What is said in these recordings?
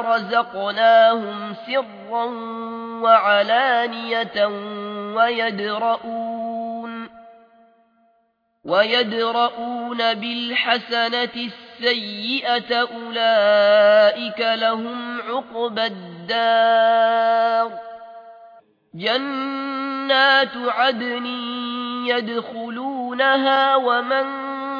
رزقناهم سرا وعلانية ويدرؤون ويدرؤون بالحسنة السيئة أولئك لهم عقبى الدار. جنات عدن يدخلونها ومن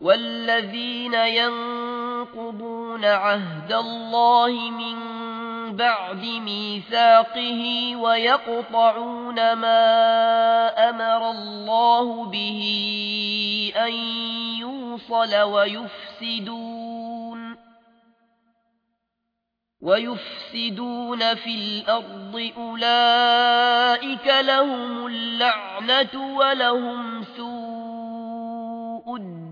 والذين ينقضون عهد الله من بعد ميثاقه ويقطعون ما أمر الله به أن يوصل ويفسدون ويفسدون في الأرض أولئك لهم اللعنة ولهم سوء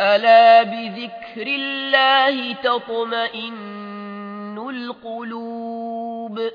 ألا بذكر الله تطمئن القلوب